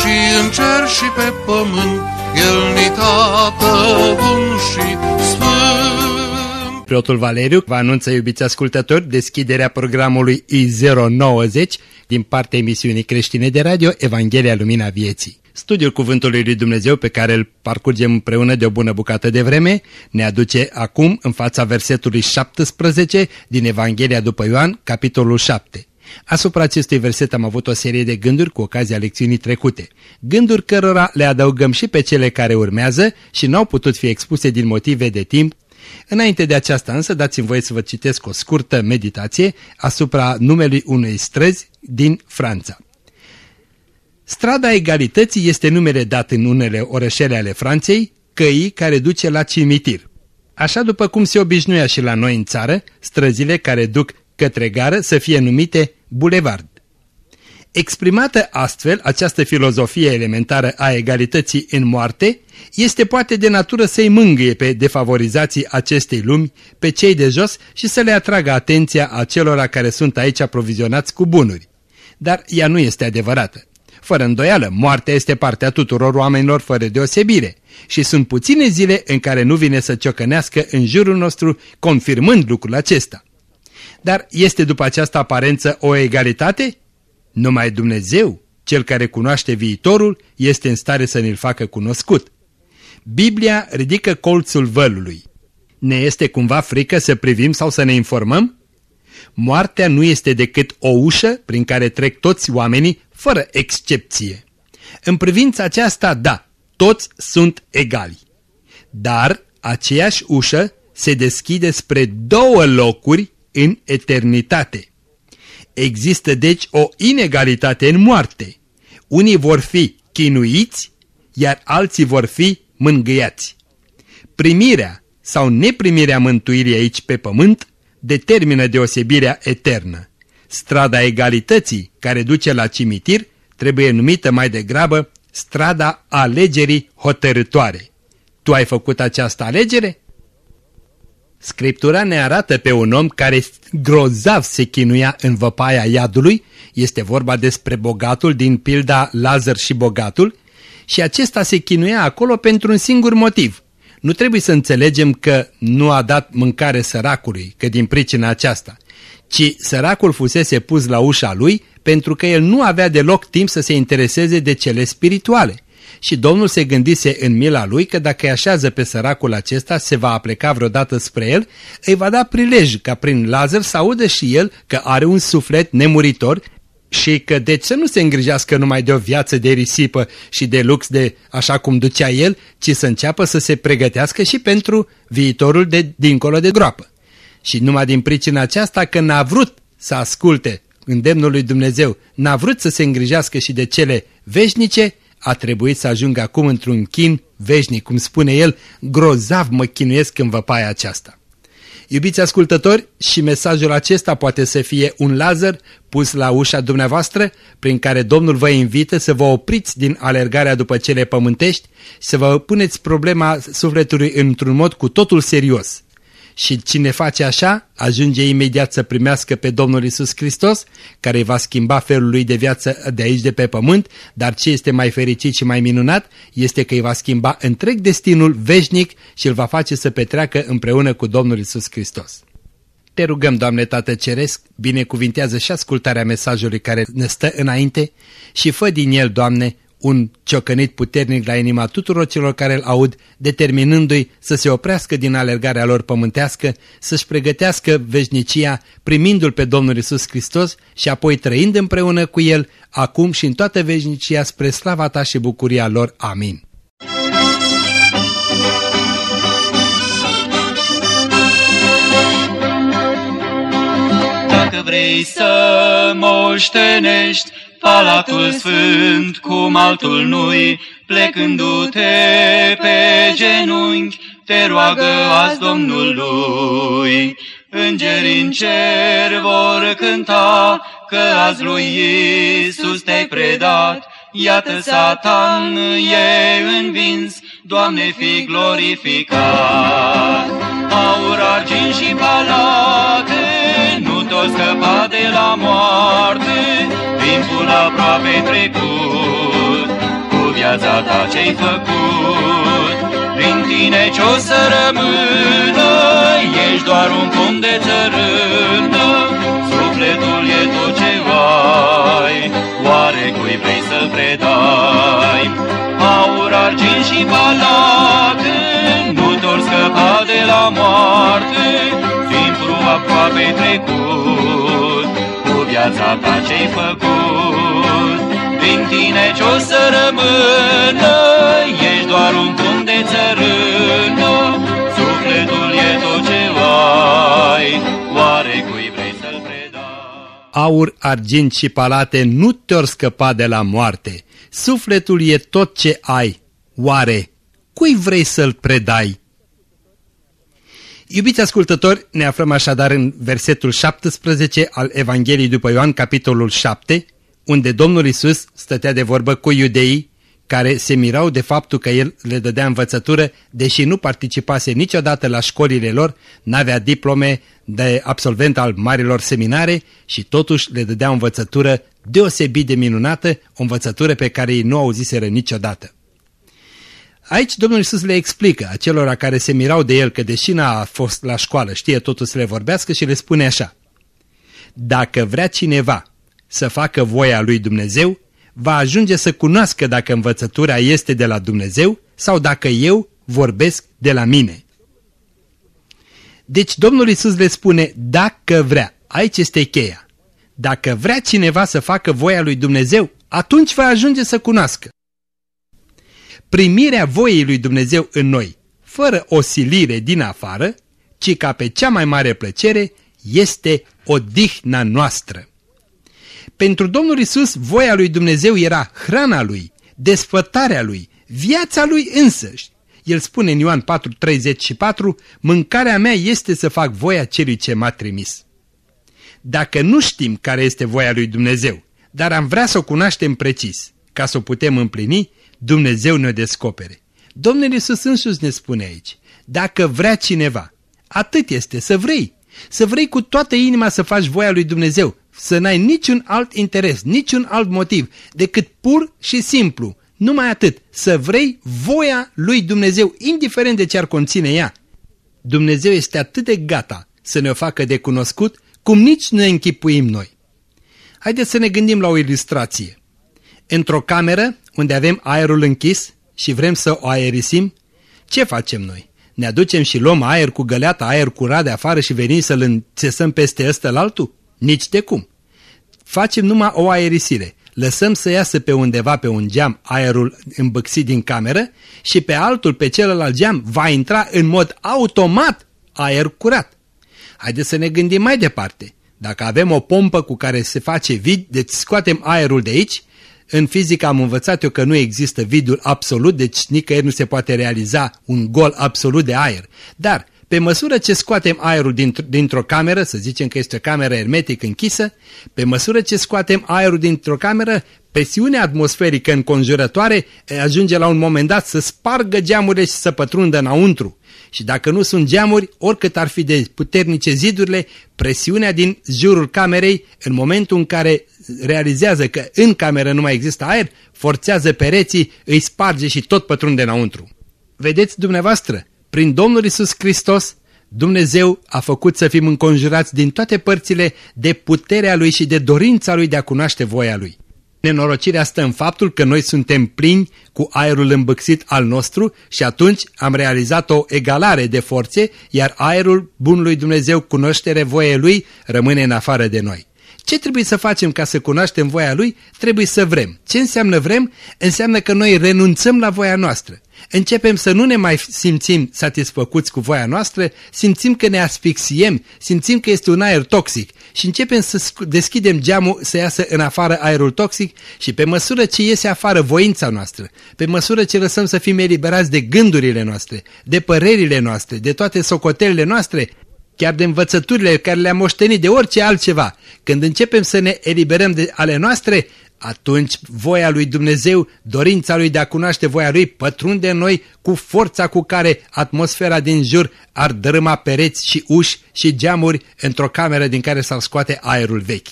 și în cer și pe pământ, El ni tată bun și sfânt. Preotul Valeriu vă anunță, iubiți ascultători, deschiderea programului I090 din partea emisiunii creștine de radio Evanghelia Lumina Vieții. Studiul Cuvântului Lui Dumnezeu pe care îl parcurgem împreună de o bună bucată de vreme ne aduce acum în fața versetului 17 din Evanghelia după Ioan, capitolul 7. Asupra acestui verset am avut o serie de gânduri cu ocazia lecțiunii trecute, gânduri cărora le adăugăm și pe cele care urmează și n-au putut fi expuse din motive de timp. Înainte de aceasta însă dați-mi voie să vă citesc o scurtă meditație asupra numelui unei străzi din Franța. Strada Egalității este numele dat în unele orășele ale Franței, căii care duce la cimitir. Așa după cum se obișnuia și la noi în țară, străzile care duc către gară să fie numite bulevard. Exprimată astfel, această filozofie elementară a egalității în moarte este poate de natură să-i mângâie pe defavorizații acestei lumi, pe cei de jos și să le atragă atenția acelora care sunt aici aprovizionați cu bunuri. Dar ea nu este adevărată. Fără îndoială, moartea este partea tuturor oamenilor fără deosebire și sunt puține zile în care nu vine să ciocănească în jurul nostru, confirmând lucrul acesta. Dar este după această aparență o egalitate? Numai Dumnezeu, Cel care cunoaște viitorul, este în stare să ne-l facă cunoscut. Biblia ridică colțul vălului. Ne este cumva frică să privim sau să ne informăm? Moartea nu este decât o ușă prin care trec toți oamenii, fără excepție. În privința aceasta, da, toți sunt egali. Dar aceeași ușă se deschide spre două locuri în eternitate. Există deci o inegalitate în moarte. Unii vor fi chinuiți, iar alții vor fi mângâiați. Primirea sau neprimirea mântuirii aici pe pământ determină deosebirea eternă. Strada egalității care duce la cimitir trebuie numită mai degrabă strada alegerii hotărătoare. Tu ai făcut această alegere? Scriptura ne arată pe un om care grozav se chinuia în văpaia iadului, este vorba despre bogatul din pilda Lazar și bogatul, și acesta se chinuia acolo pentru un singur motiv. Nu trebuie să înțelegem că nu a dat mâncare săracului, că din pricina aceasta, ci săracul fusese pus la ușa lui pentru că el nu avea deloc timp să se intereseze de cele spirituale. Și Domnul se gândise în mila lui că dacă îi așează pe săracul acesta, se va apleca vreodată spre el, îi va da prilej ca prin Lazar să audă și el că are un suflet nemuritor și că de ce nu se îngrijească numai de o viață de risipă și de lux de așa cum ducea el, ci să înceapă să se pregătească și pentru viitorul de dincolo de groapă. Și numai din pricina aceasta că n-a vrut să asculte îndemnul lui Dumnezeu, n-a vrut să se îngrijească și de cele veșnice, a trebuit să ajungă acum într-un chin veșnic, cum spune el, grozav mă chinuiesc în văpaia aceasta. Iubiți ascultători, și mesajul acesta poate să fie un laser pus la ușa dumneavoastră, prin care Domnul vă invită să vă opriți din alergarea după cele pământești, să vă puneți problema sufletului într-un mod cu totul serios. Și cine face așa, ajunge imediat să primească pe Domnul Isus Hristos, care îi va schimba felul lui de viață de aici de pe pământ, dar ce este mai fericit și mai minunat este că îi va schimba întreg destinul veșnic și îl va face să petreacă împreună cu Domnul Isus Hristos. Te rugăm, Doamne Tată Ceresc, binecuvintează și ascultarea mesajului care ne stă înainte și fă din el, Doamne, un ciocănit puternic la inima tuturor celor care îl aud, determinându-i să se oprească din alergarea lor pământească, să-și pregătească veșnicia, primindu-L pe Domnul Isus Hristos și apoi trăind împreună cu El, acum și în toată veșnicia spre slava Ta și bucuria lor. Amin. Dacă vrei să moștenești Palatul Sfânt, cum altul nu-i, plecându-te pe genunchi, te roagă azi Domnului. Îngerii în cer vor cânta, că azi lui Iisus te-ai predat, Iată Satan e învins, Doamne fi glorificat. Aur, argint și palate, moarte, timpul aproape trecut, cu viața ta ce-ai făcut. Prin tine ce-o să rămână, ești doar un pom de țărână, sufletul e tot ce ai, oare cui vrei să predai? Aur, argint și palate, nu te scăpa de la moarte, timpul aproape trecut, cu viața ta ce-ai făcut. Din tine ce-o să rămână, ești doar un punct de țărână, sufletul e tot ce ai, oare cui vrei să-l predai? Aur, argint și palate nu te-or scăpa de la moarte. Sufletul e tot ce ai. Oare, cui vrei să-l predai? Iubiți ascultători, ne aflăm așadar în versetul 17 al Evangheliei după Ioan, capitolul 7, unde Domnul Isus stătea de vorbă cu iudeii care se mirau de faptul că el le dădea învățătură, deși nu participase niciodată la școlile lor, n-avea diplome de absolvent al marilor seminare și totuși le dădea o învățătură deosebit de minunată, o învățătură pe care ei nu auziseră niciodată. Aici Domnul Iisus le explică acelora care se mirau de el că deși n-a fost la școală, știe totul să le vorbească și le spune așa. Dacă vrea cineva să facă voia lui Dumnezeu, va ajunge să cunoască dacă învățătura este de la Dumnezeu sau dacă eu vorbesc de la mine. Deci Domnul Iisus le spune, dacă vrea, aici este cheia. Dacă vrea cineva să facă voia lui Dumnezeu, atunci va ajunge să cunoască. Primirea voiei lui Dumnezeu în noi, fără o silire din afară, ci ca pe cea mai mare plăcere, este odihna noastră. Pentru Domnul Isus, voia lui Dumnezeu era hrana lui, desfătarea lui, viața lui însăși. El spune în Ioan 4:34, mâncarea mea este să fac voia celui ce m-a trimis. Dacă nu știm care este voia lui Dumnezeu, dar am vrea să o cunoaștem precis, ca să o putem împlini, Dumnezeu ne descopere. Domnul Iisus însuși ne spune aici, dacă vrea cineva, atât este să vrei, să vrei cu toată inima să faci voia lui Dumnezeu, să n-ai niciun alt interes, niciun alt motiv, decât pur și simplu, numai atât, să vrei voia lui Dumnezeu, indiferent de ce ar conține ea. Dumnezeu este atât de gata să ne o facă de cunoscut, cum nici nu ne închipuim noi. Haideți să ne gândim la o ilustrație. Într-o cameră unde avem aerul închis și vrem să o aerisim, ce facem noi? Ne aducem și luăm aer cu găleata, aer curat de afară și venim să-l înțesăm peste ăsta la altul? Nici de cum. Facem numai o aerisire. Lăsăm să iasă pe undeva pe un geam aerul îmbăxit din cameră și pe altul, pe celălalt geam, va intra în mod automat aer curat. Haideți să ne gândim mai departe. Dacă avem o pompă cu care se face vid, deci scoatem aerul de aici, în fizică am învățat eu că nu există vidul absolut, deci nicăieri nu se poate realiza un gol absolut de aer. Dar pe măsură ce scoatem aerul dintr- dintr-o cameră, să zicem că este o cameră hermetic închisă, pe măsură ce scoatem aerul dintr-o cameră, presiunea atmosferică înconjurătoare ajunge la un moment dat să spargă geamurile și să pătrundă înăuntru. Și dacă nu sunt geamuri, oricât ar fi de puternice zidurile, presiunea din jurul camerei, în momentul în care realizează că în cameră nu mai există aer, forțează pereții, îi sparge și tot pătrunde înăuntru. Vedeți dumneavoastră, prin Domnul Isus Hristos, Dumnezeu a făcut să fim înconjurați din toate părțile de puterea Lui și de dorința Lui de a cunoaște voia Lui. Nenorocirea stă în faptul că noi suntem plini cu aerul îmbăxit al nostru și atunci am realizat o egalare de forțe, iar aerul bunului Dumnezeu, cunoștere voie Lui, rămâne în afară de noi. Ce trebuie să facem ca să cunoaștem voia Lui? Trebuie să vrem. Ce înseamnă vrem? Înseamnă că noi renunțăm la voia noastră. Începem să nu ne mai simțim satisfăcuți cu voia noastră, simțim că ne asfixiem, simțim că este un aer toxic și începem să deschidem geamul să iasă în afară aerul toxic și pe măsură ce iese afară voința noastră, pe măsură ce lăsăm să fim eliberați de gândurile noastre, de părerile noastre, de toate socotelele noastre, chiar de învățăturile care le-am moștenit de orice altceva, când începem să ne eliberăm de ale noastre, atunci voia lui Dumnezeu, dorința lui de a cunoaște voia lui, pătrunde în noi cu forța cu care atmosfera din jur ar dărâma pereți și uși și geamuri într-o cameră din care s-ar scoate aerul vechi.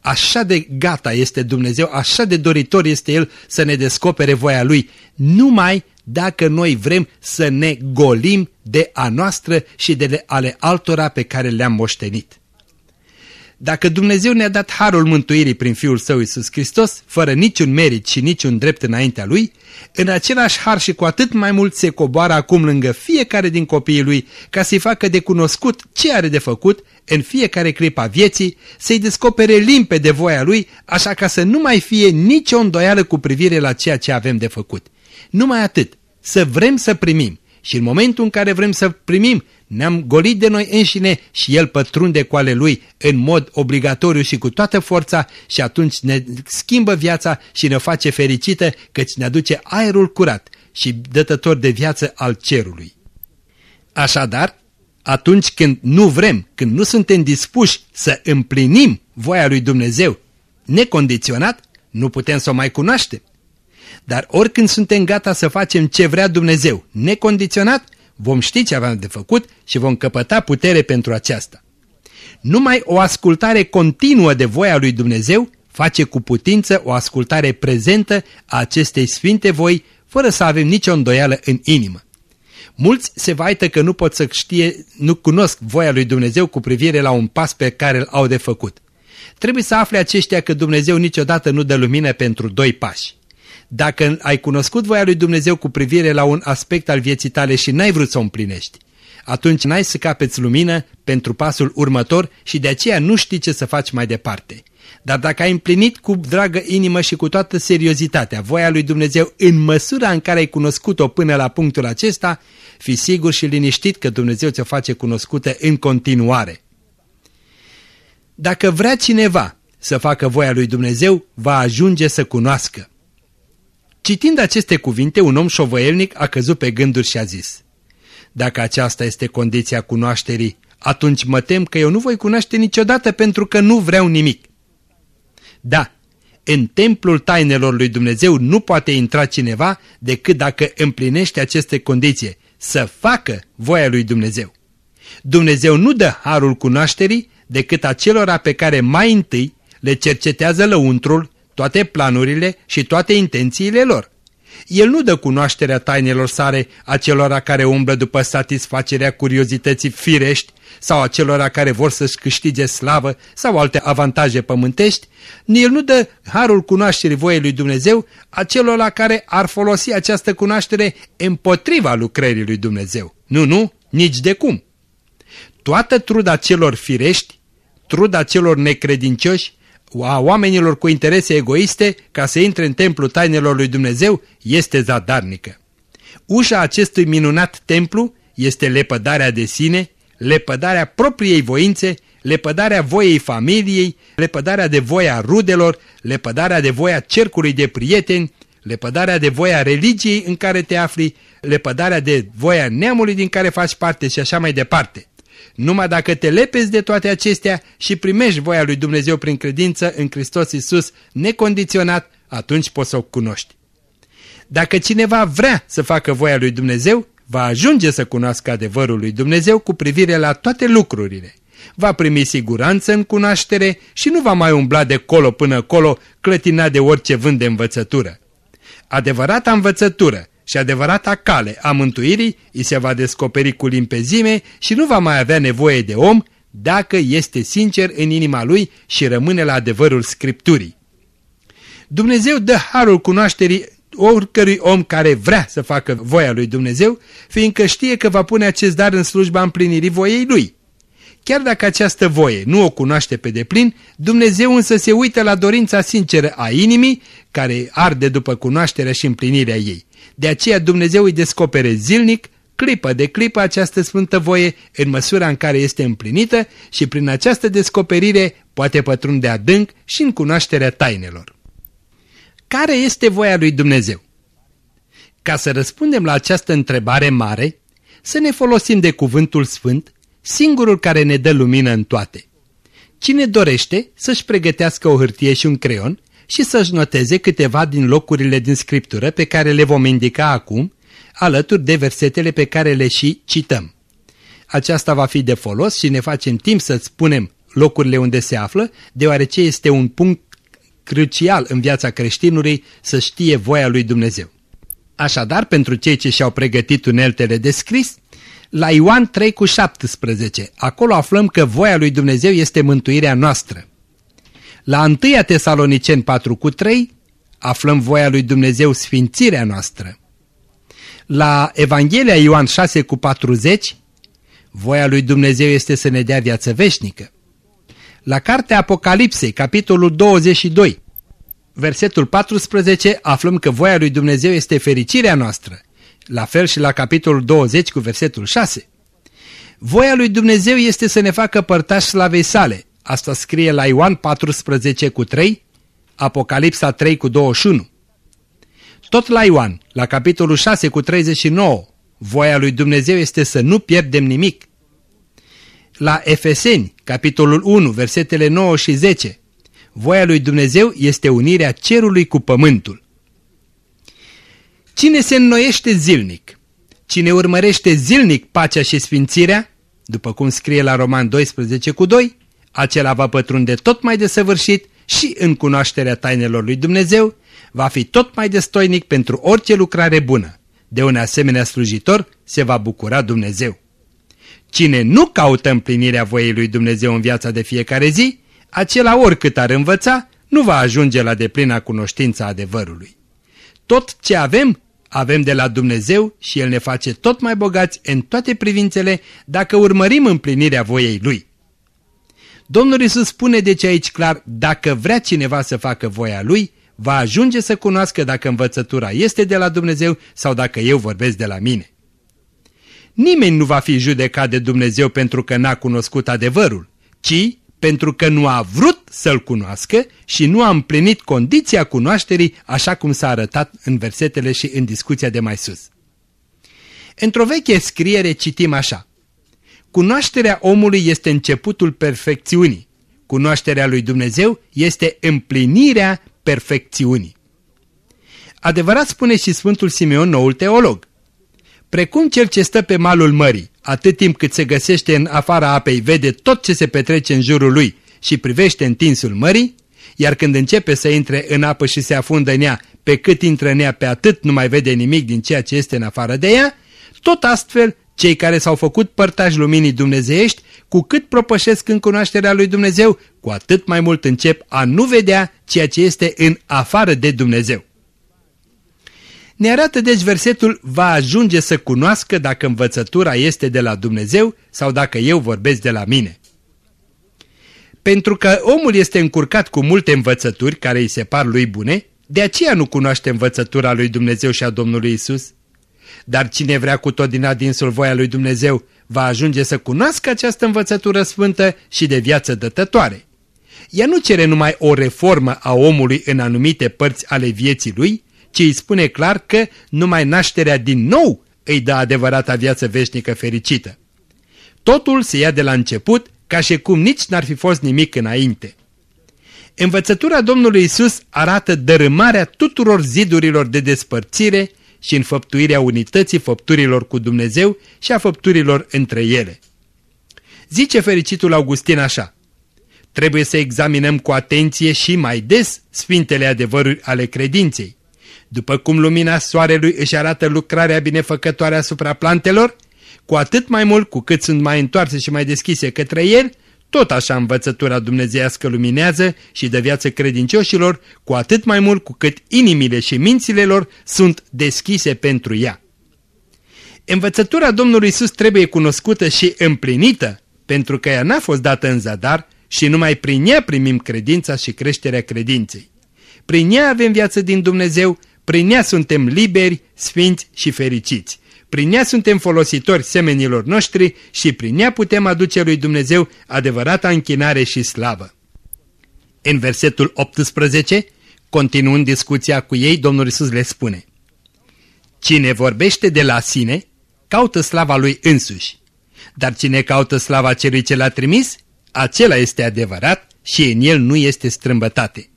Așa de gata este Dumnezeu, așa de doritor este El să ne descopere voia Lui, numai dacă noi vrem să ne golim de a noastră și de ale altora pe care le-am moștenit. Dacă Dumnezeu ne-a dat harul mântuirii prin Fiul Său Iisus Hristos, fără niciun merit și niciun drept înaintea Lui, în același har și cu atât mai mult se coboară acum lângă fiecare din copiii Lui ca să-i facă de cunoscut ce are de făcut în fiecare clip a vieții, să-i descopere limpe de voia Lui, așa ca să nu mai fie nicio îndoială cu privire la ceea ce avem de făcut. Numai atât, să vrem să primim și în momentul în care vrem să primim, ne-am golit de noi înșine și El pătrunde cu ale Lui în mod obligatoriu și cu toată forța și atunci ne schimbă viața și ne face fericită căci ne aduce aerul curat și dătător de viață al cerului. Așadar, atunci când nu vrem, când nu suntem dispuși să împlinim voia lui Dumnezeu necondiționat, nu putem să o mai cunoaștem. Dar oricând suntem gata să facem ce vrea Dumnezeu, necondiționat, vom ști ce avem de făcut și vom căpăta putere pentru aceasta. Numai o ascultare continuă de voia lui Dumnezeu face cu putință o ascultare prezentă a acestei sfinte voi, fără să avem nicio îndoială în inimă. Mulți se vaită că nu pot să știe, nu cunosc voia lui Dumnezeu cu privire la un pas pe care îl au de făcut. Trebuie să afle aceștia că Dumnezeu niciodată nu dă lumină pentru doi pași. Dacă ai cunoscut voia lui Dumnezeu cu privire la un aspect al vieții tale și n-ai vrut să o împlinești, atunci n-ai să capeți lumină pentru pasul următor și de aceea nu știi ce să faci mai departe. Dar dacă ai împlinit cu dragă inimă și cu toată seriozitatea voia lui Dumnezeu în măsura în care ai cunoscut-o până la punctul acesta, fi sigur și liniștit că Dumnezeu ți-o face cunoscută în continuare. Dacă vrea cineva să facă voia lui Dumnezeu, va ajunge să cunoască. Citind aceste cuvinte, un om șovăielnic a căzut pe gânduri și a zis Dacă aceasta este condiția cunoașterii, atunci mă tem că eu nu voi cunoaște niciodată pentru că nu vreau nimic. Da, în templul tainelor lui Dumnezeu nu poate intra cineva decât dacă împlinește aceste condiții, să facă voia lui Dumnezeu. Dumnezeu nu dă harul cunoașterii decât acelora pe care mai întâi le cercetează lăuntrul toate planurile și toate intențiile lor. El nu dă cunoașterea tainelor sale acelora care umblă după satisfacerea curiozității firești sau acelora care vor să-și câștige slavă sau alte avantaje pământești, el nu dă harul cunoașterii voiei lui Dumnezeu acelora care ar folosi această cunoaștere împotriva lucrării lui Dumnezeu. Nu, nu, nici de cum. Toată truda celor firești, truda celor necredincioși, a oamenilor cu interese egoiste ca să intre în templul tainelor lui Dumnezeu este zadarnică. Ușa acestui minunat templu este lepădarea de sine, lepădarea propriei voințe, lepădarea voiei familiei, lepădarea de voia rudelor, lepădarea de voia cercului de prieteni, lepădarea de voia religiei în care te afli, lepădarea de voia neamului din care faci parte și așa mai departe. Numai dacă te lepezi de toate acestea și primești voia lui Dumnezeu prin credință în Hristos Iisus necondiționat, atunci poți să o cunoști. Dacă cineva vrea să facă voia lui Dumnezeu, va ajunge să cunoască adevărul lui Dumnezeu cu privire la toate lucrurile. Va primi siguranță în cunoaștere și nu va mai umbla de colo până colo clătinat de orice vânt de învățătură. Adevărata învățătură și adevărata cale a mântuirii îi se va descoperi cu limpezime și nu va mai avea nevoie de om dacă este sincer în inima lui și rămâne la adevărul Scripturii. Dumnezeu dă harul cunoașterii oricărui om care vrea să facă voia lui Dumnezeu, fiindcă știe că va pune acest dar în slujba împlinirii voiei lui. Chiar dacă această voie nu o cunoaște pe deplin, Dumnezeu însă se uită la dorința sinceră a inimii care arde după cunoașterea și împlinirea ei De aceea Dumnezeu îi descopere zilnic, clipă de clipă această sfântă voie în măsura în care este împlinită și prin această descoperire poate pătrunde adânc și în cunoașterea tainelor. Care este voia lui Dumnezeu? Ca să răspundem la această întrebare mare, să ne folosim de cuvântul sfânt, singurul care ne dă lumină în toate. Cine dorește să-și pregătească o hârtie și un creion și să-și noteze câteva din locurile din Scriptură pe care le vom indica acum, alături de versetele pe care le și cităm. Aceasta va fi de folos și ne facem timp să spunem locurile unde se află, deoarece este un punct crucial în viața creștinului să știe voia lui Dumnezeu. Așadar, pentru cei ce și-au pregătit uneltele de scris, la Ioan 3 cu 17, acolo aflăm că voia lui Dumnezeu este mântuirea noastră. La 1 Tesaloniceni 4 cu 3 aflăm voia lui Dumnezeu sfințirea noastră. La Evanghelia Ioan 6 cu 40 voia lui Dumnezeu este să ne dea viață veșnică. La cartea Apocalipsei, capitolul 22, versetul 14, aflăm că voia lui Dumnezeu este fericirea noastră. La fel și la capitolul 20 cu versetul 6. Voia lui Dumnezeu este să ne facă părtași slavei sale. Asta scrie la Ioan 14 cu 3, Apocalipsa 3 cu 21. Tot la Ioan, la capitolul 6 cu 39, voia lui Dumnezeu este să nu pierdem nimic. La Efeseni, capitolul 1, versetele 9 și 10, voia lui Dumnezeu este unirea cerului cu pământul. Cine se înnoiește zilnic, cine urmărește zilnic pacea și sfințirea, după cum scrie la Roman 12 cu 2, acela va pătrunde tot mai desăvârșit și în cunoașterea tainelor lui Dumnezeu, va fi tot mai destoinic pentru orice lucrare bună. De un asemenea slujitor se va bucura Dumnezeu. Cine nu caută împlinirea voiei lui Dumnezeu în viața de fiecare zi, acela oricât ar învăța, nu va ajunge la deplina cunoștința adevărului. Tot ce avem, avem de la Dumnezeu și El ne face tot mai bogați în toate privințele dacă urmărim împlinirea voiei Lui. Domnul Iisus spune deci aici clar, dacă vrea cineva să facă voia Lui, va ajunge să cunoască dacă învățătura este de la Dumnezeu sau dacă eu vorbesc de la mine. Nimeni nu va fi judecat de Dumnezeu pentru că n-a cunoscut adevărul, ci pentru că nu a vrut să-l cunoască și nu a împlinit condiția cunoașterii așa cum s-a arătat în versetele și în discuția de mai sus. Într-o veche scriere citim așa. Cunoașterea omului este începutul perfecțiunii. Cunoașterea lui Dumnezeu este împlinirea perfecțiunii. Adevărat spune și Sfântul Simeon, noul teolog. Precum cel ce stă pe malul mării, atât timp cât se găsește în afara apei, vede tot ce se petrece în jurul lui și privește întinsul mării, iar când începe să intre în apă și se afundă în ea, pe cât intră în ea, pe atât nu mai vede nimic din ceea ce este în afară de ea, tot astfel, cei care s-au făcut părtași luminii dumnezeiești, cu cât propășesc în cunoașterea lui Dumnezeu, cu atât mai mult încep a nu vedea ceea ce este în afară de Dumnezeu. Ne arată deci versetul va ajunge să cunoască dacă învățătura este de la Dumnezeu sau dacă eu vorbesc de la mine. Pentru că omul este încurcat cu multe învățături care îi se par lui bune, de aceea nu cunoaște învățătura lui Dumnezeu și a Domnului Isus. Dar cine vrea cu tot din adinsul voia lui Dumnezeu va ajunge să cunoască această învățătură sfântă și de viață dătătoare. Ea nu cere numai o reformă a omului în anumite părți ale vieții lui, ci îi spune clar că numai nașterea din nou îi dă adevărata viață veșnică fericită. Totul se ia de la început, ca și cum nici n-ar fi fost nimic înainte. Învățătura Domnului Isus arată dărâmarea tuturor zidurilor de despărțire și înfăptuirea unității făpturilor cu Dumnezeu și a făpturilor între ele. Zice fericitul Augustin așa, Trebuie să examinăm cu atenție și mai des sfintele adevăruri ale credinței. După cum lumina soarelui își arată lucrarea binefăcătoare asupra plantelor, cu atât mai mult cu cât sunt mai întoarse și mai deschise către el, tot așa învățătura dumnezeiască luminează și de viață credincioșilor, cu atât mai mult cu cât inimile și mințile lor sunt deschise pentru ea. Învățătura Domnului Isus trebuie cunoscută și împlinită, pentru că ea n-a fost dată în zadar și numai prin ea primim credința și creșterea credinței. Prin ea avem viață din Dumnezeu, Prin ea suntem liberi, sfinți și fericiți. Prin ea suntem folositori semenilor noștri și prin ea putem aduce lui Dumnezeu adevărata închinare și slavă. În versetul 18, continuând discuția cu ei, Domnul Isus le spune Cine vorbește de la sine, caută slava lui însuși. Dar cine caută slava celui ce l-a trimis, acela este adevărat și în el nu este strâmbătate.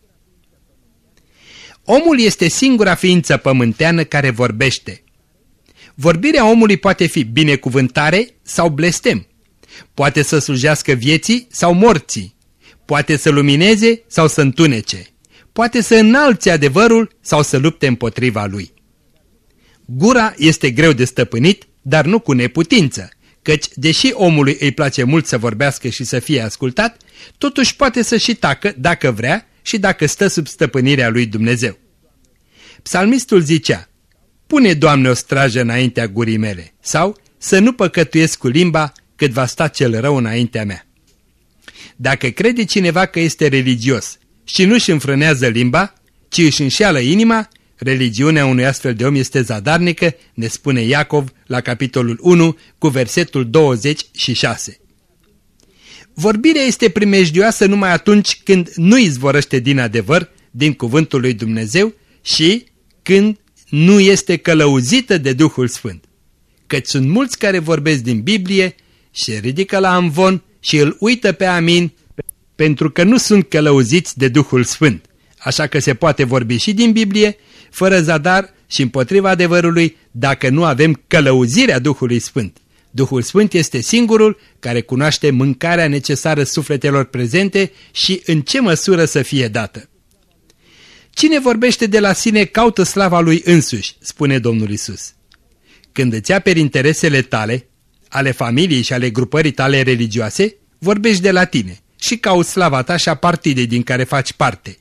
Omul este singura ființă pământeană care vorbește. Vorbirea omului poate fi binecuvântare sau blestem. Poate să slujească vieții sau morții. Poate să lumineze sau să întunece. Poate să înalțe adevărul sau să lupte împotriva lui. Gura este greu de stăpânit, dar nu cu neputință, căci, deși omului îi place mult să vorbească și să fie ascultat, totuși poate să și tacă dacă vrea și dacă stă sub stăpânirea lui Dumnezeu. Psalmistul zicea, Pune, Doamne, o strajă înaintea gurii mele, sau să nu păcătuiesc cu limba cât va sta cel rău înaintea mea. Dacă crede cineva că este religios și nu-și înfrânează limba, ci își înșeală inima, religiunea unui astfel de om este zadarnică, ne spune Iacov la capitolul 1 cu versetul 26. Vorbirea este primejdioasă numai atunci când nu izvorăște din adevăr, din cuvântul lui Dumnezeu și când nu este călăuzită de Duhul Sfânt. Căci sunt mulți care vorbesc din Biblie și ridică la amvon și îl uită pe amin pentru că nu sunt călăuziți de Duhul Sfânt. Așa că se poate vorbi și din Biblie, fără zadar și împotriva adevărului, dacă nu avem călăuzirea Duhului Sfânt. Duhul Sfânt este singurul care cunoaște mâncarea necesară sufletelor prezente și în ce măsură să fie dată. Cine vorbește de la sine caută slava lui însuși, spune Domnul Isus. Când îți aperi interesele tale, ale familiei și ale grupării tale religioase, vorbești de la tine și cauți slava ta și a partidei din care faci parte.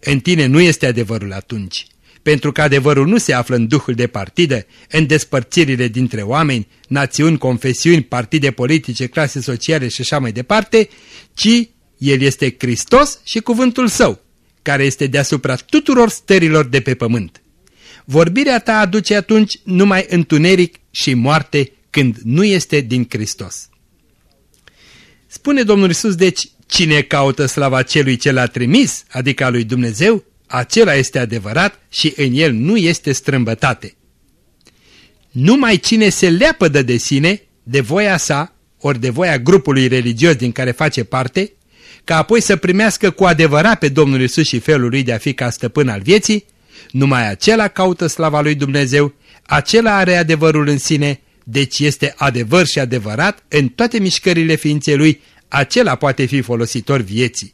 În tine nu este adevărul atunci, pentru că adevărul nu se află în duhul de partidă, în despărțirile dintre oameni, națiuni, confesiuni, partide politice, clase sociale și așa mai departe, ci el este Hristos și cuvântul său, care este deasupra tuturor stărilor de pe pământ. Vorbirea ta aduce atunci numai întuneric și moarte când nu este din Hristos. Spune Domnul Isus, deci, cine caută slava celui ce l-a trimis, adică a lui Dumnezeu, acela este adevărat și în el nu este strâmbătate. Numai cine se leapădă de sine, de voia sa, ori de voia grupului religios din care face parte, ca apoi să primească cu adevărat pe Domnul Isus și felul lui de a fi ca stăpân al vieții, numai acela caută slava lui Dumnezeu, acela are adevărul în sine, deci este adevăr și adevărat în toate mișcările ființei lui, acela poate fi folositor vieții.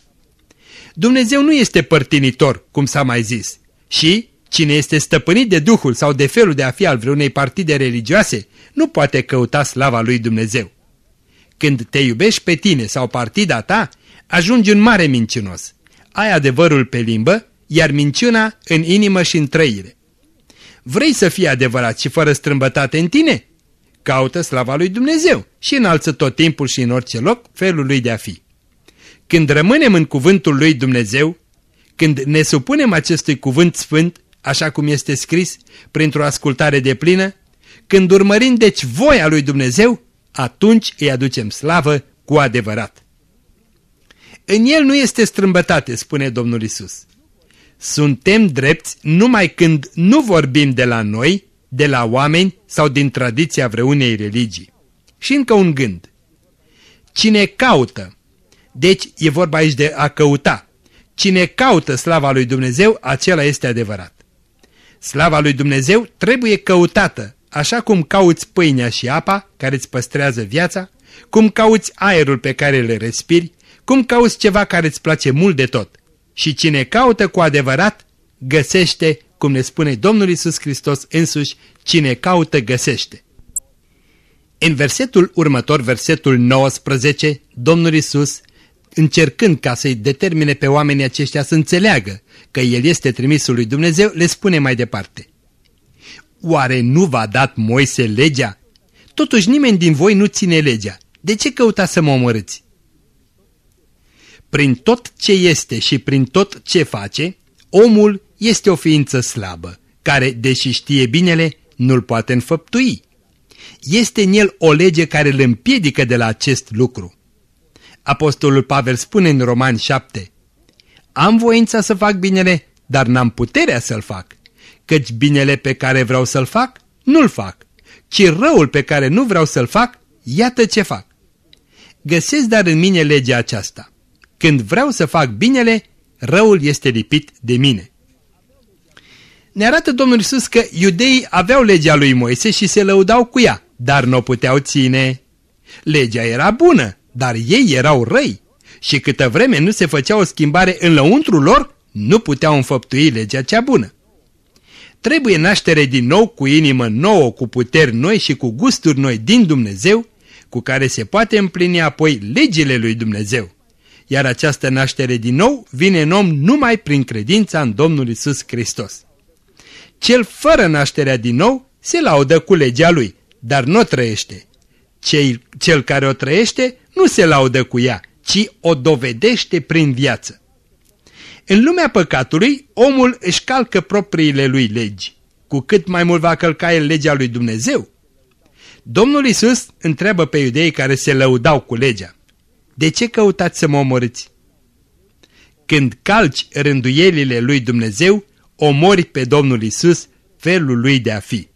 Dumnezeu nu este părtinitor, cum s-a mai zis, și cine este stăpânit de Duhul sau de felul de a fi al vreunei partide religioase, nu poate căuta slava lui Dumnezeu. Când te iubești pe tine sau partida ta, ajungi un mare mincinos. Ai adevărul pe limbă, iar minciuna în inimă și în trăire. Vrei să fii adevărat și fără strâmbătate în tine? Caută slava lui Dumnezeu și înalță tot timpul și în orice loc felul lui de a fi. Când rămânem în cuvântul lui Dumnezeu, când ne supunem acestui cuvânt sfânt, așa cum este scris, printr-o ascultare de plină, când urmărim deci voia lui Dumnezeu, atunci îi aducem slavă cu adevărat. În el nu este strâmbătate, spune Domnul Isus. Suntem drepți numai când nu vorbim de la noi, de la oameni sau din tradiția vreunei religii. Și încă un gând. Cine caută, deci e vorba aici de a căuta, cine caută slava lui Dumnezeu, acela este adevărat. Slava lui Dumnezeu trebuie căutată, așa cum cauți pâinea și apa care îți păstrează viața, cum cauți aerul pe care le respiri, cum cauți ceva care îți place mult de tot. Și cine caută cu adevărat, găsește, cum ne spune Domnul Isus Hristos însuși, cine caută găsește. În versetul următor, versetul 19, Domnul Isus, încercând ca să-i determine pe oamenii aceștia să înțeleagă că El este trimisul lui Dumnezeu, le spune mai departe. Oare nu v-a dat Moise legea? Totuși nimeni din voi nu ține legea. De ce căuta să mă omorâți? Prin tot ce este și prin tot ce face, omul este o ființă slabă, care, deși știe binele, nu-l poate înfăptui. Este în el o lege care îl împiedică de la acest lucru. Apostolul Pavel spune în Roman 7, Am voința să fac binele, dar n-am puterea să-l fac, căci binele pe care vreau să-l fac, nu-l fac, ci răul pe care nu vreau să-l fac, iată ce fac. Găsesc dar în mine legea aceasta. Când vreau să fac binele, răul este lipit de mine. Ne arată Domnul Iisus că iudeii aveau legea lui Moise și se lăudau cu ea, dar nu o puteau ține. Legea era bună, dar ei erau răi și câtă vreme nu se făcea o schimbare în lăuntru lor, nu puteau înfăptui legea cea bună. Trebuie naștere din nou cu inimă nouă, cu puteri noi și cu gusturi noi din Dumnezeu, cu care se poate împlini apoi legile lui Dumnezeu. Iar această naștere din nou vine în om numai prin credința în Domnul Isus Hristos. Cel fără nașterea din nou se laudă cu legea lui, dar nu o trăiește. Cel, cel care o trăiește nu se laudă cu ea, ci o dovedește prin viață. În lumea păcatului, omul își calcă propriile lui legi. Cu cât mai mult va călca el legea lui Dumnezeu. Domnul Isus întreabă pe iudei care se lăudau cu legea. De ce căutați să mă omorâți? Când calci rânduielile lui Dumnezeu, omori pe Domnul Isus felul lui de a fi.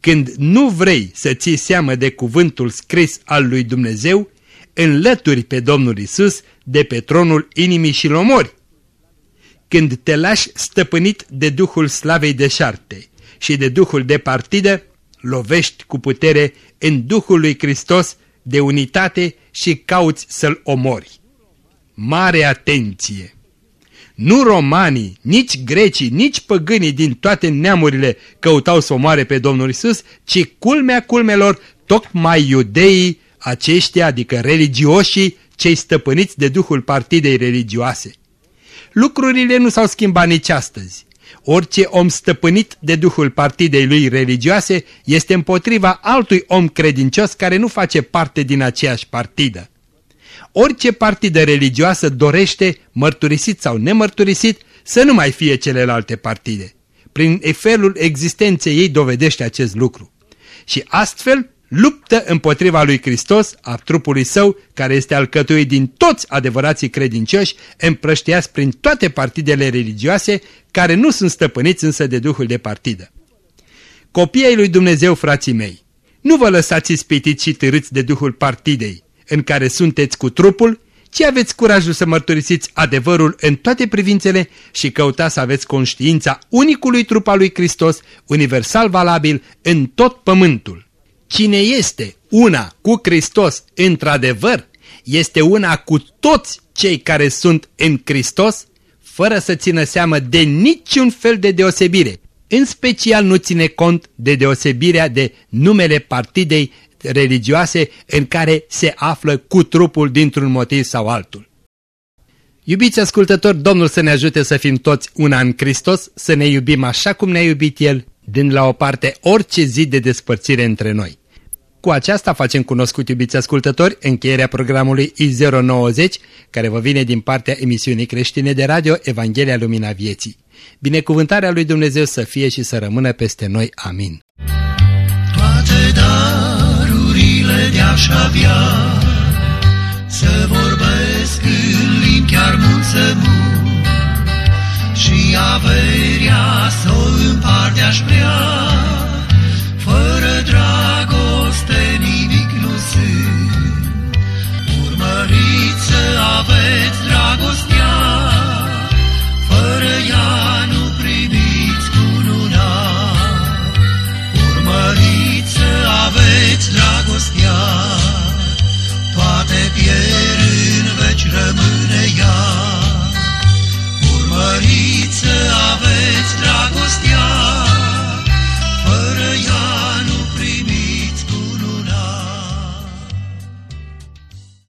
Când nu vrei să ții seamă de cuvântul scris al lui Dumnezeu, înlături pe Domnul Isus de pe tronul inimii și lomori. Când te lași stăpânit de Duhul Slavei de șarte și de Duhul de partidă, lovești cu putere în Duhul lui Hristos de unitate și cauți să-L omori. Mare atenție! Nu romanii, nici grecii, nici păgânii din toate neamurile căutau să omoare pe Domnul Isus, ci culmea culmelor, tocmai iudeii aceștia, adică religioșii, cei stăpâniți de duhul partidei religioase. Lucrurile nu s-au schimbat nici astăzi. Orice om stăpânit de duhul partidei lui religioase este împotriva altui om credincios care nu face parte din aceeași partidă. Orice partidă religioasă dorește, mărturisit sau nemărturisit, să nu mai fie celelalte partide. Prin felul existenței ei dovedește acest lucru. Și astfel luptă împotriva lui Hristos, a trupului său, care este alcătuit din toți adevărații credincioși, împrăștiați prin toate partidele religioase, care nu sunt stăpâniți însă de Duhul de partidă. Copiii lui Dumnezeu, frații mei, nu vă lăsați ispitiți și târâți de Duhul partidei, în care sunteți cu trupul, ci aveți curajul să mărturisiți adevărul în toate privințele și căutați să aveți conștiința unicului trup al lui Hristos, universal valabil în tot pământul. Cine este una cu Hristos într-adevăr, este una cu toți cei care sunt în Hristos, fără să țină seamă de niciun fel de deosebire. În special nu ține cont de deosebirea de numele partidei religioase în care se află cu trupul dintr-un motiv sau altul. Iubiți ascultători, Domnul să ne ajute să fim toți una în Hristos, să ne iubim așa cum ne-a iubit El, dând la o parte orice zi de despărțire între noi. Cu aceasta facem cunoscut, iubiți ascultători, încheierea programului I090, care vă vine din partea emisiunii creștine de radio Evanghelia Lumina Vieții. Binecuvântarea lui Dumnezeu să fie și să rămână peste noi. Amin. Toate darurile de-aș avea Să vorbesc în limbi chiar mult să și averia să o împarte aș vrea. Fără dragoste nimic nu sunt, urmăriți să aveți dragostea, fără ea nu primiți cununa. Urmăriți să aveți dragostea, toate pierd în veci rămâne ea. Măriță aveți dragostea.